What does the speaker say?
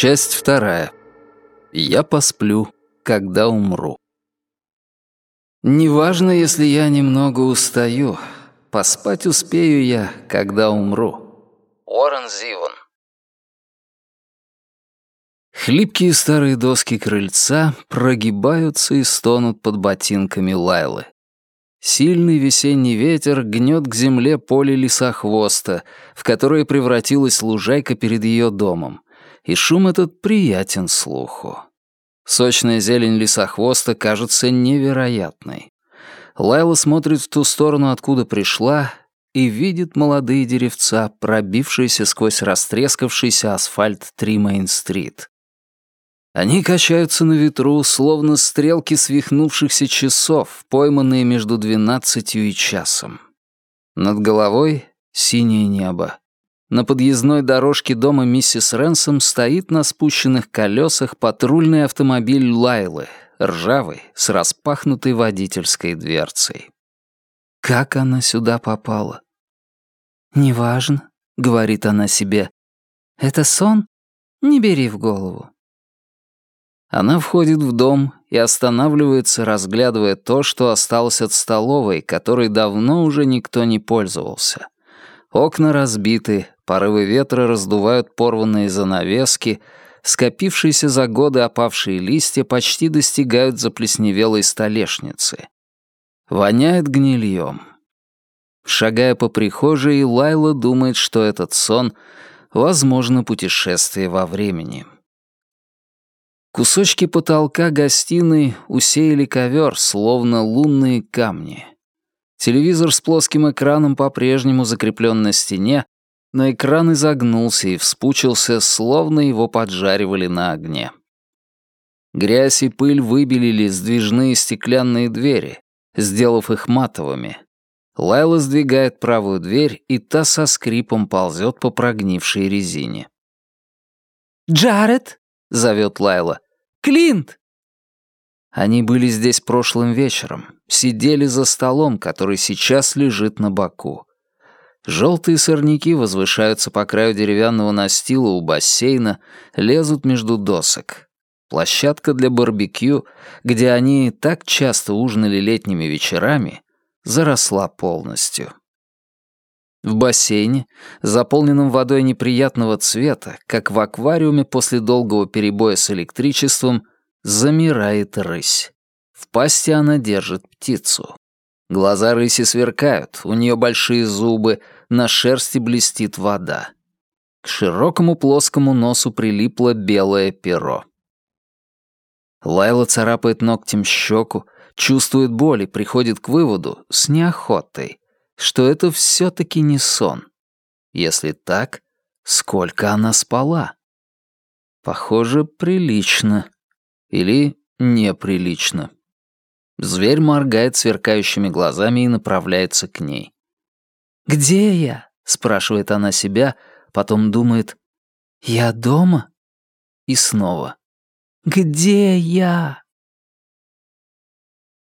Часть вторая. Я посплю, когда умру. Неважно, если я немного устаю. Поспать успею я, когда умру. Уоррен Зиван. Хлипкие старые доски крыльца прогибаются и стонут под ботинками Лайлы. Сильный весенний ветер гнет к земле поле лесохвоста, в которое превратилась лужайка перед ее домом, и шум этот приятен слуху. Сочная зелень лесохвоста кажется невероятной. Лайла смотрит в ту сторону, откуда пришла, и видит молодые деревца, пробившиеся сквозь растрескавшийся асфальт Три-Мейн-стрит. Они качаются на ветру, словно стрелки свихнувшихся часов, пойманные между двенадцатью и часом. Над головой синее небо. На подъездной дорожке дома миссис Ренсом стоит на спущенных колесах патрульный автомобиль Лайлы, ржавый, с распахнутой водительской дверцей. Как она сюда попала? «Неважно», — говорит она себе. «Это сон? Не бери в голову». Она входит в дом и останавливается, разглядывая то, что осталось от столовой, которой давно уже никто не пользовался. Окна разбиты, порывы ветра раздувают порванные занавески, скопившиеся за годы опавшие листья почти достигают заплесневелой столешницы. Воняет гнильем. Шагая по прихожей, Лайла думает, что этот сон — возможно путешествие во времени. Кусочки потолка гостиной усеяли ковер, словно лунные камни. Телевизор с плоским экраном по-прежнему закреплен на стене, но экран изогнулся и вспучился, словно его поджаривали на огне. Грязь и пыль выбелили сдвижные стеклянные двери, сделав их матовыми. Лайла сдвигает правую дверь, и та со скрипом ползет по прогнившей резине. «Джаред!» — зовет Лайла. «Клинт!» Они были здесь прошлым вечером, сидели за столом, который сейчас лежит на боку. Желтые сорняки возвышаются по краю деревянного настила у бассейна, лезут между досок. Площадка для барбекю, где они так часто ужинали летними вечерами, заросла полностью. В бассейне, заполненном водой неприятного цвета, как в аквариуме после долгого перебоя с электричеством, замирает рысь. В пасти она держит птицу. Глаза рыси сверкают, у нее большие зубы, на шерсти блестит вода. К широкому плоскому носу прилипло белое перо. Лайла царапает ногтем щеку, чувствует боль и приходит к выводу с неохотой, что это все-таки не сон. Если так, сколько она спала? Похоже, прилично. Или неприлично. Зверь моргает сверкающими глазами и направляется к ней. «Где я?» — спрашивает она себя, потом думает «Я дома?» И снова «Где я?»